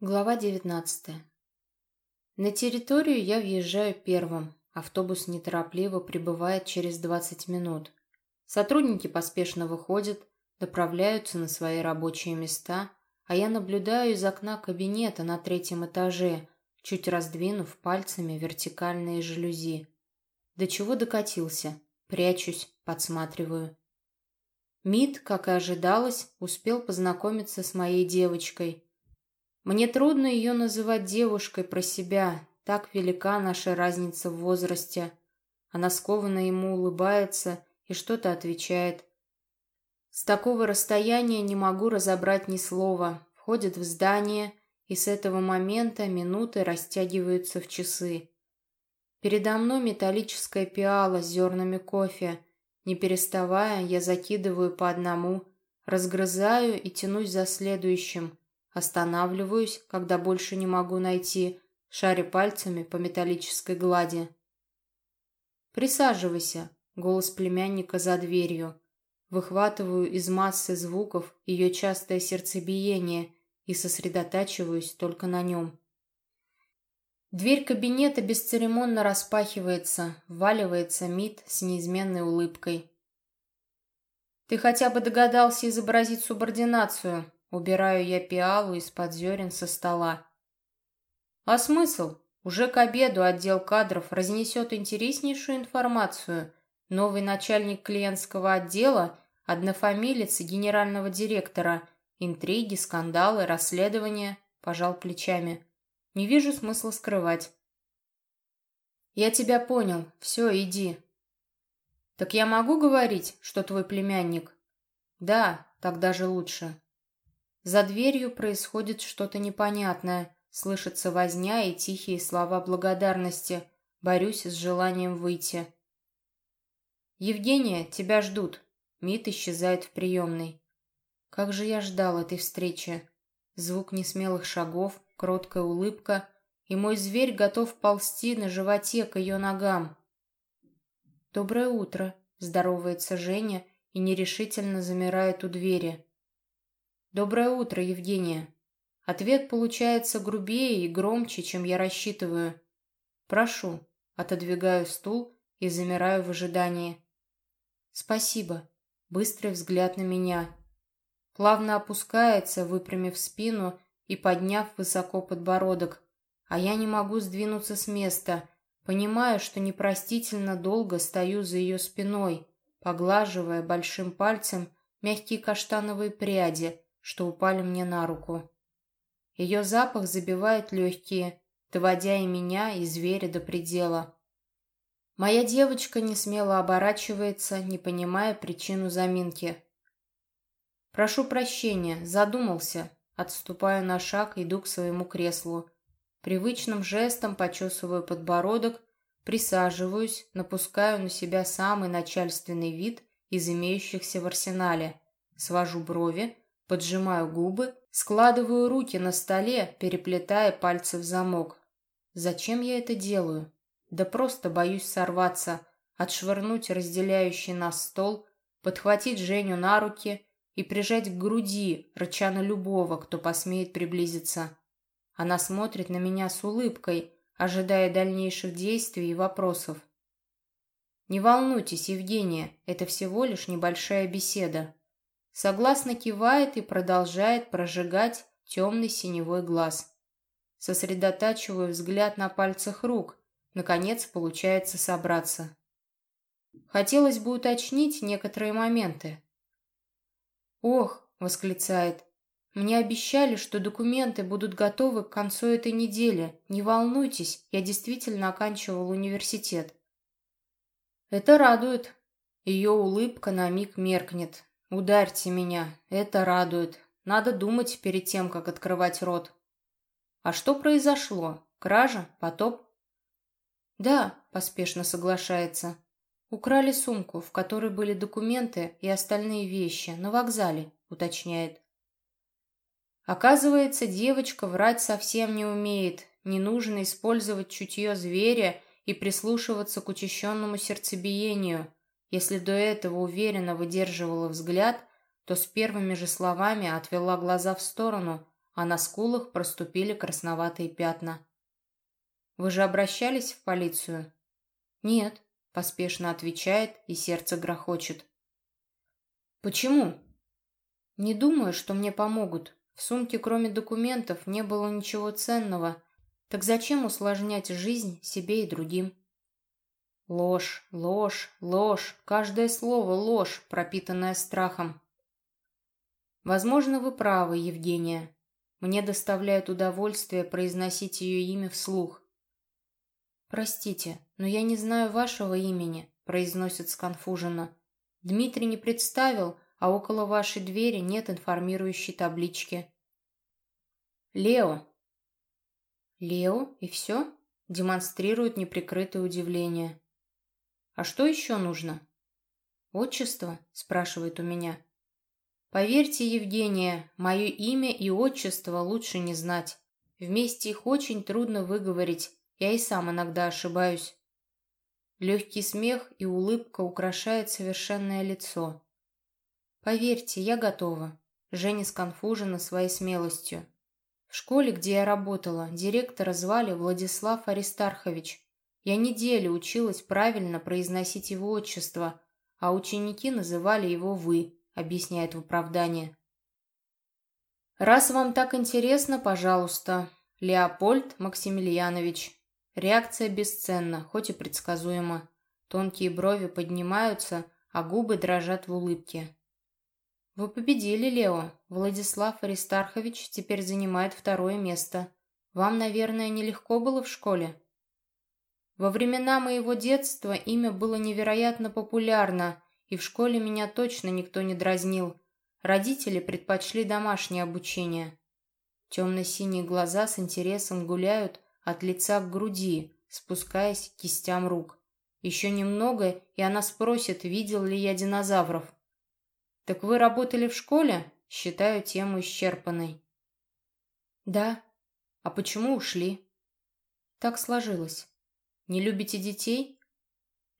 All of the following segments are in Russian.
Глава 19. На территорию я въезжаю первым. Автобус неторопливо прибывает через 20 минут. Сотрудники поспешно выходят, доправляются на свои рабочие места, а я наблюдаю из окна кабинета на третьем этаже, чуть раздвинув пальцами вертикальные жалюзи. До чего докатился? Прячусь, подсматриваю. Мид, как и ожидалось, успел познакомиться с моей девочкой – мне трудно ее называть девушкой про себя, так велика наша разница в возрасте. Она скованно ему улыбается и что-то отвечает. С такого расстояния не могу разобрать ни слова. Входит в здание, и с этого момента минуты растягиваются в часы. Передо мной металлическая пиала с зернами кофе. Не переставая, я закидываю по одному, разгрызаю и тянусь за следующим – Останавливаюсь, когда больше не могу найти, шаря пальцами по металлической глади. «Присаживайся», — голос племянника за дверью. Выхватываю из массы звуков ее частое сердцебиение и сосредотачиваюсь только на нем. Дверь кабинета бесцеремонно распахивается, вваливается Мит с неизменной улыбкой. «Ты хотя бы догадался изобразить субординацию», Убираю я пиалу из-под зерен со стола. А смысл? Уже к обеду отдел кадров разнесет интереснейшую информацию. Новый начальник клиентского отдела, однофамилец генерального директора, интриги, скандалы, расследования, пожал плечами. Не вижу смысла скрывать. Я тебя понял. Все, иди. Так я могу говорить, что твой племянник? Да, так даже лучше. За дверью происходит что-то непонятное. Слышится возня и тихие слова благодарности. Борюсь с желанием выйти. «Евгения, тебя ждут». Мит исчезает в приемной. Как же я ждал этой встречи. Звук несмелых шагов, кроткая улыбка, и мой зверь готов ползти на животе к ее ногам. «Доброе утро», — здоровается Женя и нерешительно замирает у двери. «Доброе утро, Евгения». Ответ получается грубее и громче, чем я рассчитываю. «Прошу». Отодвигаю стул и замираю в ожидании. «Спасибо». Быстрый взгляд на меня. Плавно опускается, выпрямив спину и подняв высоко подбородок. А я не могу сдвинуться с места. Понимаю, что непростительно долго стою за ее спиной, поглаживая большим пальцем мягкие каштановые пряди, что упали мне на руку. Ее запах забивает легкие, доводя и меня, и зверя до предела. Моя девочка не смело оборачивается, не понимая причину заминки. «Прошу прощения, задумался». Отступаю на шаг, иду к своему креслу. Привычным жестом почесываю подбородок, присаживаюсь, напускаю на себя самый начальственный вид из имеющихся в арсенале. Свожу брови, Поджимаю губы, складываю руки на столе, переплетая пальцы в замок. Зачем я это делаю? Да просто боюсь сорваться, отшвырнуть разделяющий нас стол, подхватить Женю на руки и прижать к груди, рыча на любого, кто посмеет приблизиться. Она смотрит на меня с улыбкой, ожидая дальнейших действий и вопросов. «Не волнуйтесь, Евгения, это всего лишь небольшая беседа согласно кивает и продолжает прожигать темный синевой глаз. Сосредотачиваю взгляд на пальцах рук. Наконец получается собраться. Хотелось бы уточнить некоторые моменты. «Ох!» — восклицает. «Мне обещали, что документы будут готовы к концу этой недели. Не волнуйтесь, я действительно оканчивал университет». Это радует. Ее улыбка на миг меркнет, «Ударьте меня, это радует. Надо думать перед тем, как открывать рот». «А что произошло? Кража? Потоп?» «Да», — поспешно соглашается. «Украли сумку, в которой были документы и остальные вещи, на вокзале», — уточняет. Оказывается, девочка врать совсем не умеет. Не нужно использовать чутье зверя и прислушиваться к учащенному сердцебиению. Если до этого уверенно выдерживала взгляд, то с первыми же словами отвела глаза в сторону, а на скулах проступили красноватые пятна. «Вы же обращались в полицию?» «Нет», — поспешно отвечает, и сердце грохочет. «Почему?» «Не думаю, что мне помогут. В сумке, кроме документов, не было ничего ценного. Так зачем усложнять жизнь себе и другим?» Ложь, ложь, ложь, каждое слово ложь, пропитанная страхом. Возможно, вы правы, Евгения. Мне доставляет удовольствие произносить ее имя вслух. «Простите, но я не знаю вашего имени», — произносит сконфуженно. «Дмитрий не представил, а около вашей двери нет информирующей таблички». «Лео». «Лео? И все?» — демонстрирует неприкрытое удивление. «А что еще нужно?» «Отчество?» — спрашивает у меня. Поверьте, Евгения, мое имя и отчество лучше не знать. Вместе их очень трудно выговорить, я и сам иногда ошибаюсь. Легкий смех и улыбка украшают совершенное лицо. Поверьте, я готова. Женя сконфужена своей смелостью. В школе, где я работала, директора звали Владислав Аристархович. Я неделю училась правильно произносить его отчество, а ученики называли его «вы» объясняет в оправдание. «Раз вам так интересно, пожалуйста, Леопольд Максимiliaнович. Реакция бесценна, хоть и предсказуема. Тонкие брови поднимаются, а губы дрожат в улыбке. «Вы победили, Лео. Владислав Аристархович теперь занимает второе место. Вам, наверное, нелегко было в школе?» Во времена моего детства имя было невероятно популярно, и в школе меня точно никто не дразнил. Родители предпочли домашнее обучение. Темно-синие глаза с интересом гуляют от лица к груди, спускаясь к кистям рук. Еще немного, и она спросит, видел ли я динозавров. «Так вы работали в школе?» Считаю тему исчерпанной. «Да. А почему ушли?» «Так сложилось. Не любите детей?»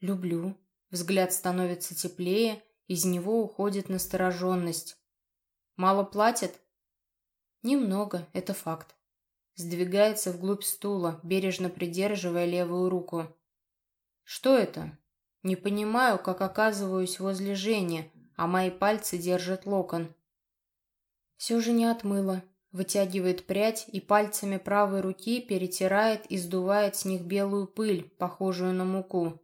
«Люблю. Взгляд становится теплее, из него уходит настороженность. Мало платят? Немного, это факт. Сдвигается вглубь стула, бережно придерживая левую руку. Что это? Не понимаю, как оказываюсь возле Жени, а мои пальцы держат локон. Все же не отмыло. Вытягивает прядь и пальцами правой руки перетирает и сдувает с них белую пыль, похожую на муку.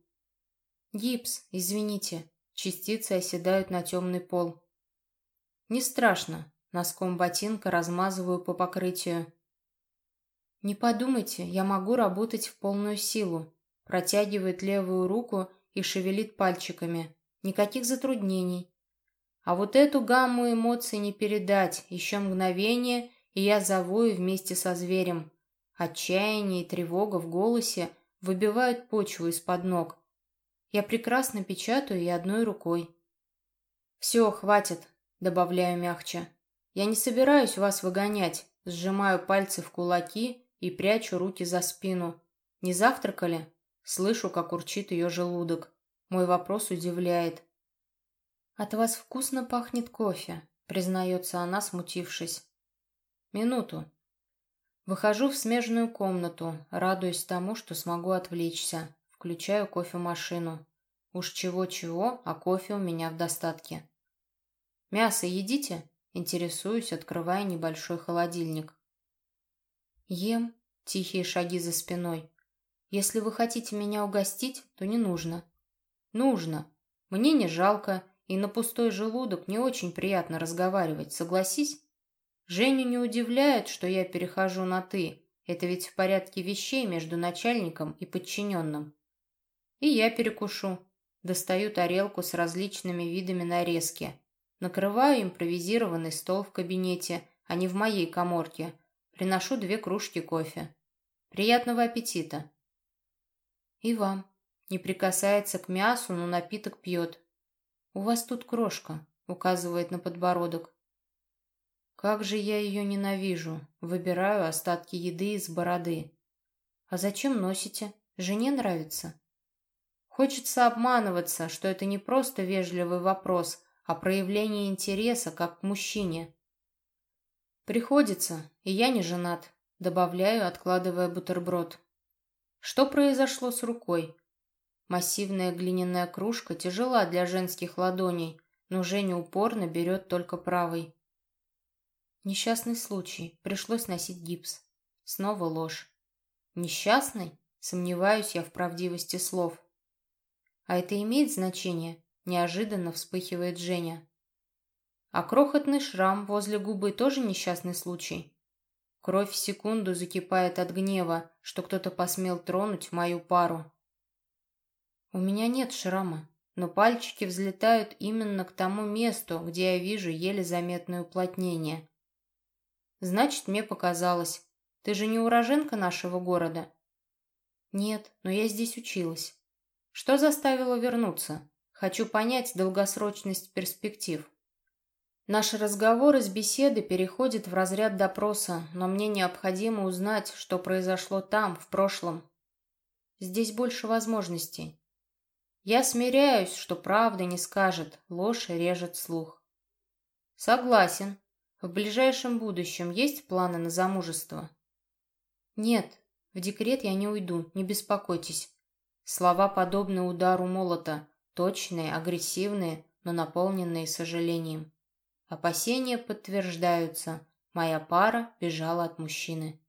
«Гипс, извините». Частицы оседают на темный пол. «Не страшно». Носком ботинка размазываю по покрытию. «Не подумайте, я могу работать в полную силу». Протягивает левую руку и шевелит пальчиками. Никаких затруднений. А вот эту гамму эмоций не передать. Еще мгновение, и я завою вместе со зверем. Отчаяние и тревога в голосе выбивают почву из-под ног. Я прекрасно печатаю и одной рукой. «Все, хватит», — добавляю мягче. «Я не собираюсь вас выгонять», — сжимаю пальцы в кулаки и прячу руки за спину. «Не завтракали?» Слышу, как урчит ее желудок. Мой вопрос удивляет. «От вас вкусно пахнет кофе», — признается она, смутившись. «Минуту». Выхожу в смежную комнату, радуясь тому, что смогу отвлечься. Включаю кофемашину. Уж чего-чего, а кофе у меня в достатке. «Мясо едите?» Интересуюсь, открывая небольшой холодильник. «Ем», — тихие шаги за спиной. «Если вы хотите меня угостить, то не нужно». «Нужно. Мне не жалко, и на пустой желудок не очень приятно разговаривать, согласись?» Женю не удивляет, что я перехожу на «ты». Это ведь в порядке вещей между начальником и подчиненным. И я перекушу. Достаю тарелку с различными видами нарезки. Накрываю импровизированный стол в кабинете, а не в моей коморке. Приношу две кружки кофе. Приятного аппетита. И вам. Не прикасается к мясу, но напиток пьет. У вас тут крошка, указывает на подбородок. Как же я ее ненавижу. Выбираю остатки еды из бороды. А зачем носите? Жене нравится? Хочется обманываться, что это не просто вежливый вопрос, а проявление интереса как к мужчине. Приходится, и я не женат. Добавляю, откладывая бутерброд. Что произошло с рукой? Массивная глиняная кружка тяжела для женских ладоней, но Женя упорно берет только правой. Несчастный случай. Пришлось носить гипс. Снова ложь. Несчастный? Сомневаюсь я в правдивости слов. А это имеет значение? Неожиданно вспыхивает Женя. А крохотный шрам возле губы тоже несчастный случай? Кровь в секунду закипает от гнева, что кто-то посмел тронуть мою пару. У меня нет шрама, но пальчики взлетают именно к тому месту, где я вижу еле заметное уплотнение. Значит, мне показалось. Ты же не уроженка нашего города? Нет, но я здесь училась. Что заставило вернуться? Хочу понять долгосрочность перспектив. Наши разговоры с беседы переходят в разряд допроса, но мне необходимо узнать, что произошло там, в прошлом. Здесь больше возможностей. Я смиряюсь, что правда не скажет, ложь режет слух. Согласен. В ближайшем будущем есть планы на замужество? Нет, в декрет я не уйду, не беспокойтесь. Слова подобны удару молота, точные, агрессивные, но наполненные сожалением. Опасения подтверждаются. Моя пара бежала от мужчины.